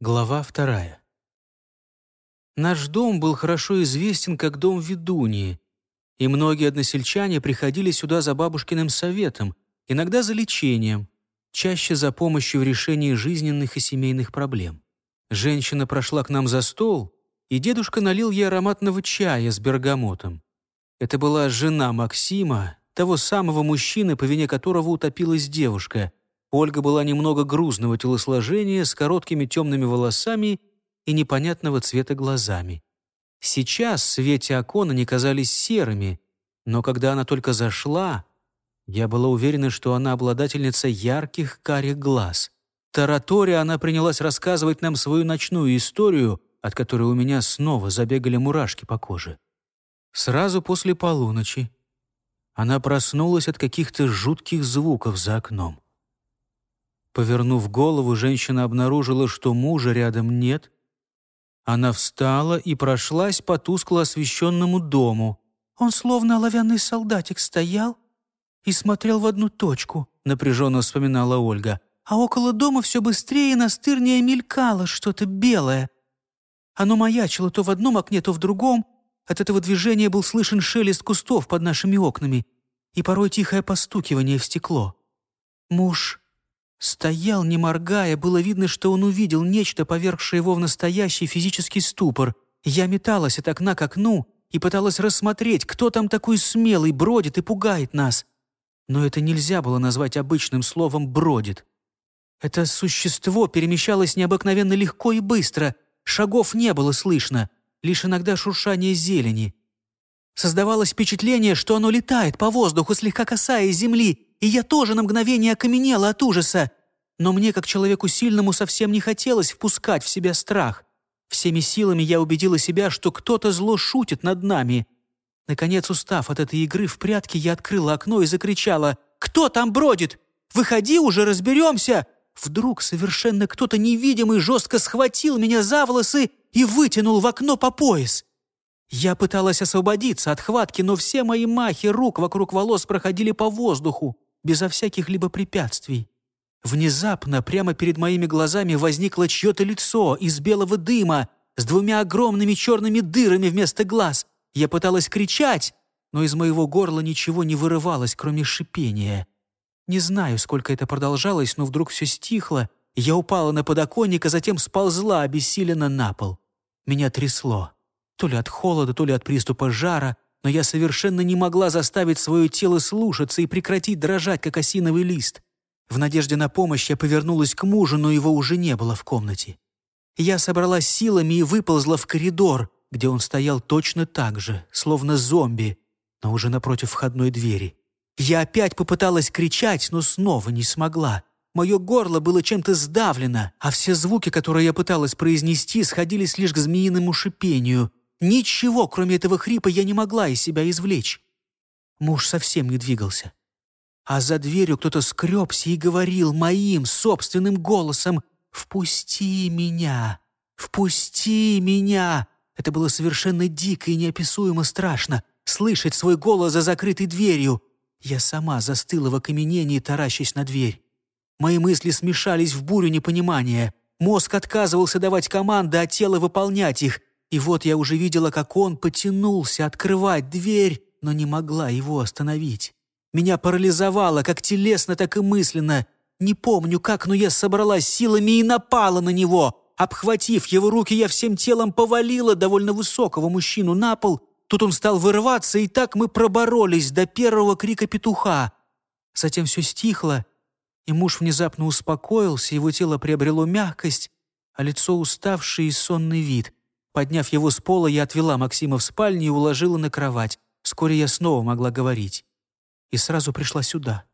Глава вторая. Наш дом был хорошо известен как дом ведуньи, и многие односельчане приходили сюда за бабушкиным советом, иногда за лечением, чаще за помощью в решении жизненных и семейных проблем. Женщина прошла к нам за стол, и дедушка налил ей ароматного чая с бергамотом. Это была жена Максима, того самого мужчины, по вине которого утопилась девушка — Ольга была немного грузного телосложения, с короткими темными волосами и непонятного цвета глазами. Сейчас в свете окон они казались серыми, но когда она только зашла, я была уверена, что она обладательница ярких карих глаз. Таратория она принялась рассказывать нам свою ночную историю, от которой у меня снова забегали мурашки по коже. Сразу после полуночи она проснулась от каких-то жутких звуков за окном. Повернув голову, женщина обнаружила, что мужа рядом нет. Она встала и прошлась по тускло освещенному дому. «Он словно оловянный солдатик стоял и смотрел в одну точку», напряженно вспоминала Ольга. «А около дома все быстрее и настырнее мелькало что-то белое. Оно маячило то в одном окне, то в другом. От этого движения был слышен шелест кустов под нашими окнами и порой тихое постукивание в стекло. Муж Стоял, не моргая, было видно, что он увидел нечто, повергшее его в настоящий физический ступор. Я металась от окна к окну и пыталась рассмотреть, кто там такой смелый, бродит и пугает нас. Но это нельзя было назвать обычным словом «бродит». Это существо перемещалось необыкновенно легко и быстро, шагов не было слышно, лишь иногда шуршание зелени. Создавалось впечатление, что оно летает по воздуху, слегка касаясь земли, и я тоже на мгновение окаменела от ужаса. Но мне, как человеку сильному, совсем не хотелось впускать в себя страх. Всеми силами я убедила себя, что кто-то зло шутит над нами. Наконец, устав от этой игры в прятки, я открыла окно и закричала «Кто там бродит? Выходи уже, разберемся!» Вдруг совершенно кто-то невидимый жестко схватил меня за волосы и вытянул в окно по пояс. Я пыталась освободиться от хватки, но все мои махи рук вокруг волос проходили по воздуху безо всяких либо препятствий. Внезапно прямо перед моими глазами возникло чье-то лицо из белого дыма с двумя огромными черными дырами вместо глаз. Я пыталась кричать, но из моего горла ничего не вырывалось, кроме шипения. Не знаю, сколько это продолжалось, но вдруг все стихло, я упала на подоконник, а затем сползла обессиленно на пол. Меня трясло. То ли от холода, то ли от приступа жара — но я совершенно не могла заставить свое тело слушаться и прекратить дрожать, как осиновый лист. В надежде на помощь я повернулась к мужу, но его уже не было в комнате. Я собралась силами и выползла в коридор, где он стоял точно так же, словно зомби, но уже напротив входной двери. Я опять попыталась кричать, но снова не смогла. Мое горло было чем-то сдавлено, а все звуки, которые я пыталась произнести, сходились лишь к змеиному шипению, Ничего, кроме этого хрипа, я не могла из себя извлечь. Муж совсем не двигался. А за дверью кто-то скребся и говорил моим собственным голосом «Впусти меня! Впусти меня!» Это было совершенно дико и неописуемо страшно — слышать свой голос за закрытой дверью. Я сама застыла в окаменении, таращась на дверь. Мои мысли смешались в бурю непонимания. Мозг отказывался давать команды, а тело выполнять их. И вот я уже видела, как он потянулся открывать дверь, но не могла его остановить. Меня парализовало как телесно, так и мысленно. Не помню как, но я собралась силами и напала на него. Обхватив его руки, я всем телом повалила довольно высокого мужчину на пол. Тут он стал вырываться, и так мы проборолись до первого крика петуха. Затем все стихло, и муж внезапно успокоился, его тело приобрело мягкость, а лицо уставший и сонный вид. Подняв его с пола, я отвела Максима в спальню и уложила на кровать. Вскоре я снова могла говорить. И сразу пришла сюда.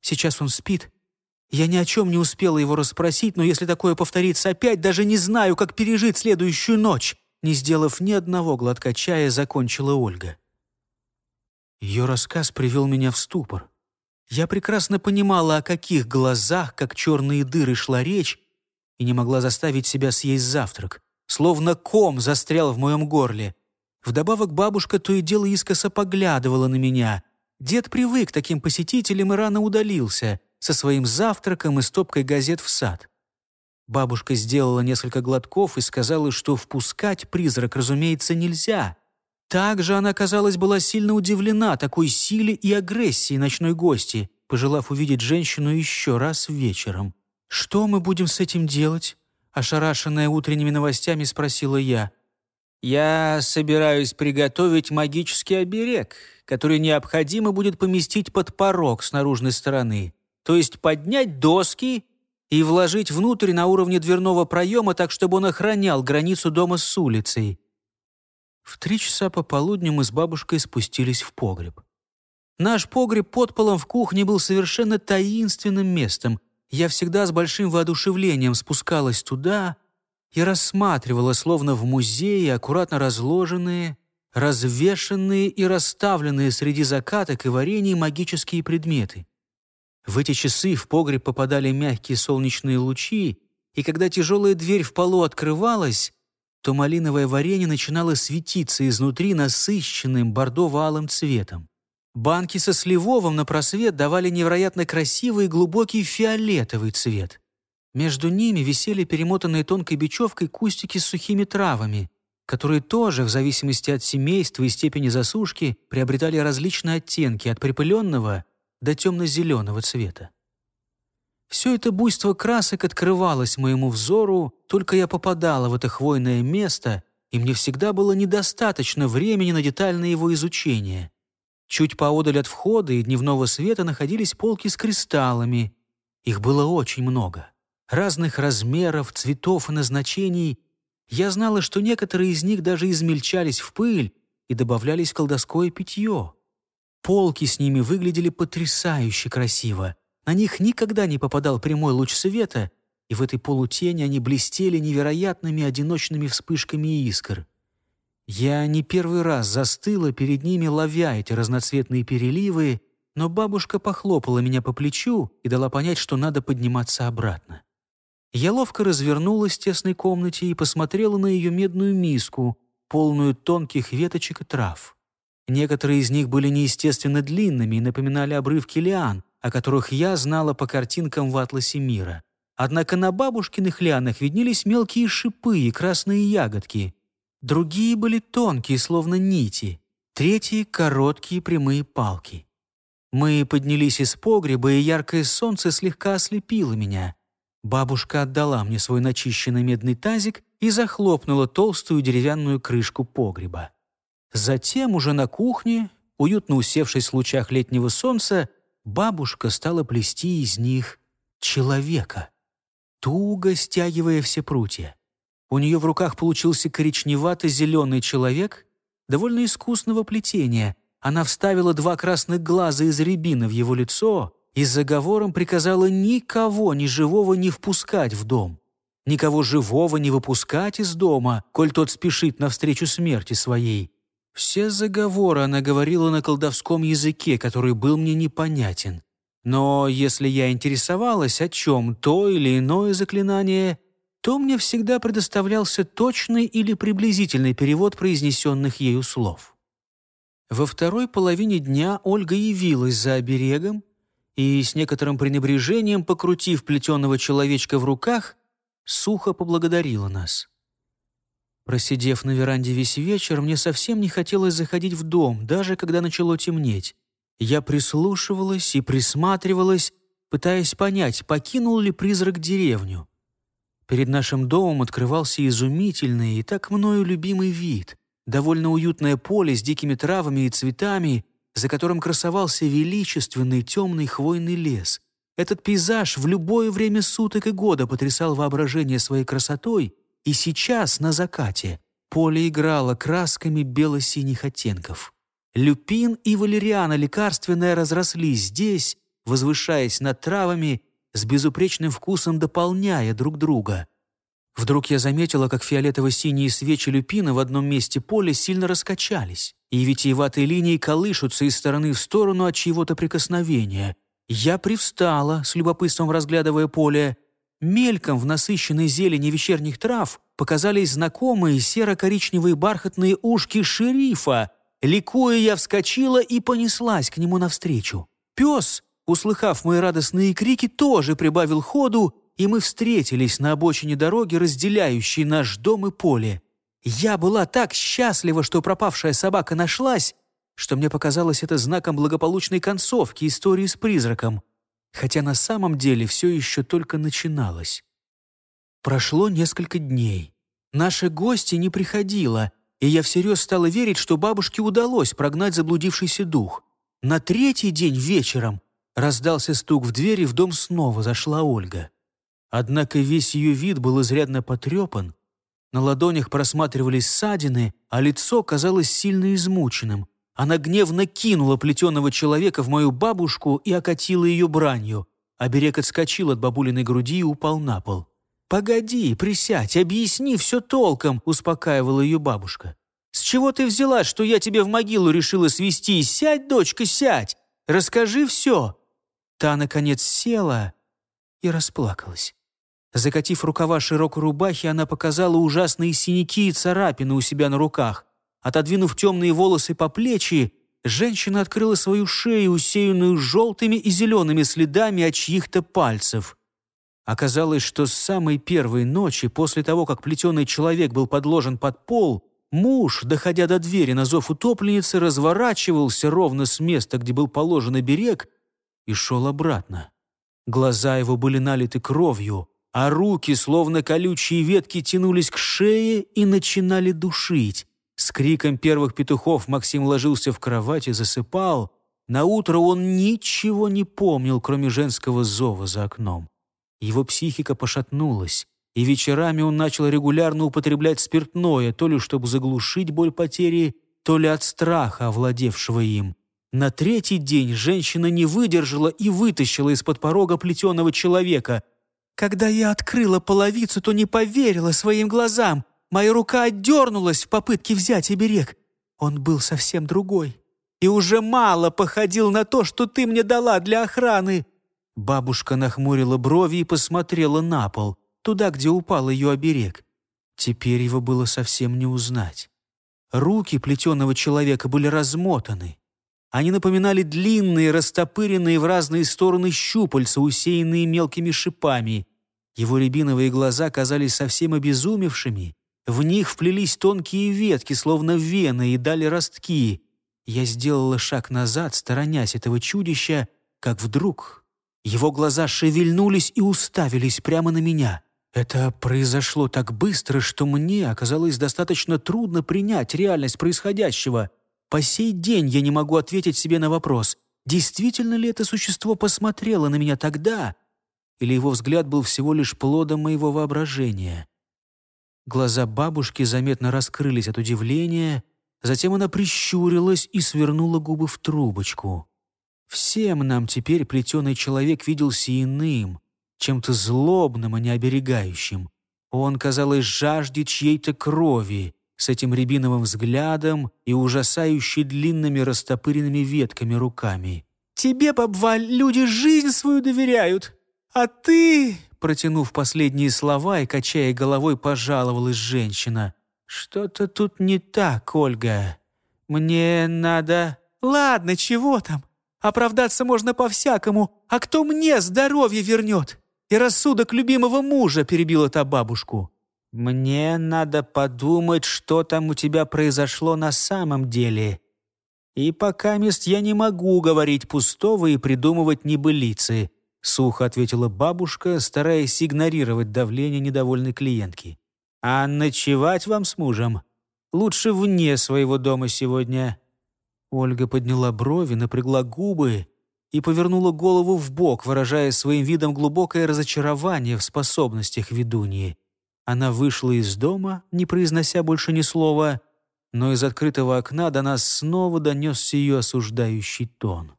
Сейчас он спит. Я ни о чем не успела его расспросить, но если такое повторится опять, даже не знаю, как пережить следующую ночь. Не сделав ни одного глотка чая, закончила Ольга. Ее рассказ привел меня в ступор. Я прекрасно понимала, о каких глазах, как черные дыры, шла речь, и не могла заставить себя съесть завтрак словно ком застрял в моем горле. Вдобавок бабушка то и дело искоса поглядывала на меня. Дед привык к таким посетителям и рано удалился со своим завтраком и стопкой газет в сад. Бабушка сделала несколько глотков и сказала, что впускать призрак, разумеется, нельзя. Также она, казалось, была сильно удивлена такой силе и агрессии ночной гости, пожелав увидеть женщину еще раз вечером. «Что мы будем с этим делать?» Ошарашенная утренними новостями спросила я. «Я собираюсь приготовить магический оберег, который необходимо будет поместить под порог с наружной стороны, то есть поднять доски и вложить внутрь на уровне дверного проема так, чтобы он охранял границу дома с улицей». В три часа пополудни мы с бабушкой спустились в погреб. Наш погреб под полом в кухне был совершенно таинственным местом. Я всегда с большим воодушевлением спускалась туда и рассматривала, словно в музее, аккуратно разложенные, развешенные и расставленные среди закаток и варений магические предметы. В эти часы в погреб попадали мягкие солнечные лучи, и когда тяжелая дверь в полу открывалась, то малиновое варенье начинало светиться изнутри насыщенным бордово-алым цветом. Банки со сливовым на просвет давали невероятно красивый глубокий фиолетовый цвет. Между ними висели перемотанные тонкой бечевкой кустики с сухими травами, которые тоже, в зависимости от семейства и степени засушки, приобретали различные оттенки от припыленного до темно-зеленого цвета. Все это буйство красок открывалось моему взору, только я попадала в это хвойное место, и мне всегда было недостаточно времени на детальное его изучение. Чуть поодаль от входа и дневного света находились полки с кристаллами. Их было очень много. Разных размеров, цветов и назначений. Я знала, что некоторые из них даже измельчались в пыль и добавлялись в колдовское питье. Полки с ними выглядели потрясающе красиво. На них никогда не попадал прямой луч света, и в этой полутени они блестели невероятными одиночными вспышками искр. Я не первый раз застыла перед ними, ловя эти разноцветные переливы, но бабушка похлопала меня по плечу и дала понять, что надо подниматься обратно. Я ловко развернулась в тесной комнате и посмотрела на ее медную миску, полную тонких веточек и трав. Некоторые из них были неестественно длинными и напоминали обрывки лиан, о которых я знала по картинкам в атласе мира. Однако на бабушкиных лианах виднелись мелкие шипы и красные ягодки. Другие были тонкие, словно нити, третьи — короткие прямые палки. Мы поднялись из погреба, и яркое солнце слегка ослепило меня. Бабушка отдала мне свой начищенный медный тазик и захлопнула толстую деревянную крышку погреба. Затем уже на кухне, уютно усевшись в лучах летнего солнца, бабушка стала плести из них человека, туго стягивая все прутья. У нее в руках получился коричневато-зеленый человек, довольно искусного плетения. Она вставила два красных глаза из рябины в его лицо и заговором приказала никого ни живого не впускать в дом. Никого живого не выпускать из дома, коль тот спешит навстречу смерти своей. Все заговоры она говорила на колдовском языке, который был мне непонятен. Но если я интересовалась, о чем то или иное заклинание, то мне всегда предоставлялся точный или приблизительный перевод произнесенных ею слов. Во второй половине дня Ольга явилась за оберегом и, с некоторым пренебрежением, покрутив плетеного человечка в руках, сухо поблагодарила нас. Просидев на веранде весь вечер, мне совсем не хотелось заходить в дом, даже когда начало темнеть. Я прислушивалась и присматривалась, пытаясь понять, покинул ли призрак деревню. Перед нашим домом открывался изумительный и так мною любимый вид. Довольно уютное поле с дикими травами и цветами, за которым красовался величественный темный хвойный лес. Этот пейзаж в любое время суток и года потрясал воображение своей красотой, и сейчас, на закате, поле играло красками бело-синих оттенков. Люпин и валериана лекарственная разрослись здесь, возвышаясь над травами с безупречным вкусом дополняя друг друга. Вдруг я заметила, как фиолетово-синие свечи люпина в одном месте поля сильно раскачались, и витиеватые линии колышутся из стороны в сторону от чьего-то прикосновения. Я привстала, с любопытством разглядывая поле. Мельком в насыщенной зелени вечерних трав показались знакомые серо-коричневые бархатные ушки шерифа. Ликуя, я вскочила и понеслась к нему навстречу. Пес услыхав мои радостные крики, тоже прибавил ходу и мы встретились на обочине дороги, разделяющей наш дом и поле. Я была так счастлива, что пропавшая собака нашлась, что мне показалось это знаком благополучной концовки истории с призраком, хотя на самом деле все еще только начиналось. Прошло несколько дней. Наша гостья не приходила, и я всерьез стала верить, что бабушке удалось прогнать заблудившийся дух. На третий день вечером раздался стук в дверь, и в дом снова зашла Ольга. Однако весь ее вид был изрядно потрепан, на ладонях просматривались ссадины, а лицо казалось сильно измученным. Она гневно кинула плетеного человека в мою бабушку и окатила ее бранью. Оберег отскочил от бабулиной груди и упал на пол. «Погоди, присядь, объясни все толком», — успокаивала ее бабушка. «С чего ты взяла, что я тебе в могилу решила свести? Сядь, дочка, сядь! Расскажи все!» Та, наконец, села и расплакалась. Закатив рукава широкой рубахи, она показала ужасные синяки и царапины у себя на руках. Отодвинув темные волосы по плечи, женщина открыла свою шею, усеянную желтыми и зелеными следами от чьих-то пальцев. Оказалось, что с самой первой ночи, после того, как плетеный человек был подложен под пол, муж, доходя до двери на зов утопленницы, разворачивался ровно с места, где был положен берег, и шел обратно. Глаза его были налиты кровью, а руки, словно колючие ветки, тянулись к шее и начинали душить. С криком первых петухов Максим ложился в кровать и засыпал. На утро он ничего не помнил, кроме женского зова за окном. Его психика пошатнулась, и вечерами он начал регулярно употреблять спиртное, то ли чтобы заглушить боль потери, то ли от страха, овладевшего им. На третий день женщина не выдержала и вытащила из-под порога плетеного человека — когда я открыла половицу, то не поверила своим глазам. Моя рука отдернулась в попытке взять оберег. Он был совсем другой. И уже мало походил на то, что ты мне дала для охраны. Бабушка нахмурила брови и посмотрела на пол, туда, где упал ее оберег. Теперь его было совсем не узнать. Руки плетеного человека были размотаны. Они напоминали длинные, растопыренные в разные стороны щупальца, усеянные мелкими шипами. Его рябиновые глаза казались совсем обезумевшими. В них вплелись тонкие ветки, словно вены, и дали ростки. Я сделала шаг назад, сторонясь этого чудища, как вдруг его глаза шевельнулись и уставились прямо на меня. Это произошло так быстро, что мне оказалось достаточно трудно принять реальность происходящего — по сей день я не могу ответить себе на вопрос, действительно ли это существо посмотрело на меня тогда, или его взгляд был всего лишь плодом моего воображения. Глаза бабушки заметно раскрылись от удивления, затем она прищурилась и свернула губы в трубочку. Всем нам теперь плетеный человек виделся иным, чем-то злобным, а не оберегающим. Он, казалось, жаждет чьей-то крови, с этим рябиновым взглядом и ужасающей длинными растопыренными ветками руками. «Тебе, бабваль, люди жизнь свою доверяют, а ты...» Протянув последние слова и качая головой, пожаловалась женщина. «Что-то тут не так, Ольга. Мне надо...» «Ладно, чего там? Оправдаться можно по-всякому. А кто мне здоровье вернет? И рассудок любимого мужа», — перебила та бабушку. «Мне надо подумать, что там у тебя произошло на самом деле. И пока мест я не могу говорить пустого и придумывать небылицы», сухо ответила бабушка, стараясь игнорировать давление недовольной клиентки. «А ночевать вам с мужем? Лучше вне своего дома сегодня». Ольга подняла брови, напрягла губы и повернула голову в бок, выражая своим видом глубокое разочарование в способностях ведуньи. Она вышла из дома, не произнося больше ни слова, но из открытого окна до нас снова донесся ее осуждающий тон.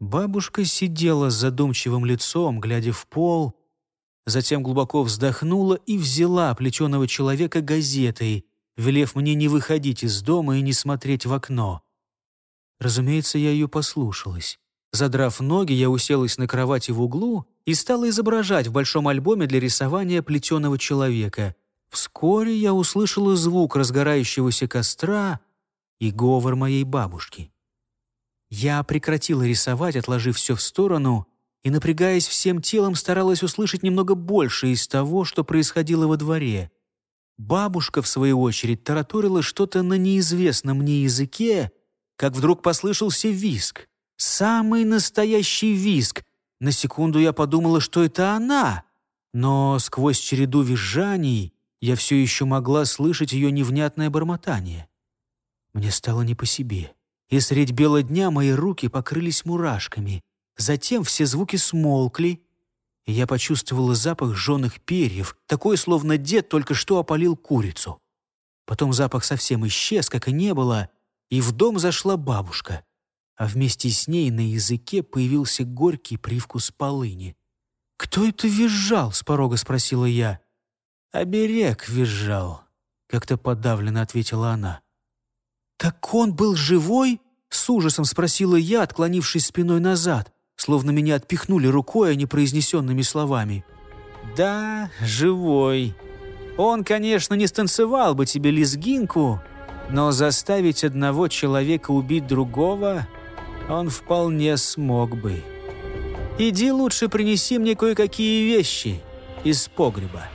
Бабушка сидела с задумчивым лицом, глядя в пол, затем глубоко вздохнула и взяла плеченого человека газетой, велев мне не выходить из дома и не смотреть в окно. Разумеется, я ее послушалась. Задрав ноги, я уселась на кровати в углу и стала изображать в большом альбоме для рисования плетеного человека. Вскоре я услышала звук разгорающегося костра и говор моей бабушки. Я прекратила рисовать, отложив все в сторону, и, напрягаясь всем телом, старалась услышать немного больше из того, что происходило во дворе. Бабушка, в свою очередь, тараторила что-то на неизвестном мне языке, как вдруг послышался виск. Самый настоящий виск. На секунду я подумала, что это она. Но сквозь череду визжаний я все еще могла слышать ее невнятное бормотание. Мне стало не по себе. И средь бела дня мои руки покрылись мурашками. Затем все звуки смолкли, и я почувствовала запах жженых перьев, такой, словно дед только что опалил курицу. Потом запах совсем исчез, как и не было, и в дом зашла бабушка, а вместе с ней на языке появился горький привкус полыни. «Кто это визжал?» — с порога спросила я. «Оберег визжал», — как-то подавленно ответила она. «Так он был живой?» — с ужасом спросила я, отклонившись спиной назад, словно меня отпихнули рукой, а не произнесенными словами. «Да, живой. Он, конечно, не станцевал бы тебе лезгинку, но заставить одного человека убить другого он вполне смог бы. Иди лучше принеси мне кое-какие вещи из погреба».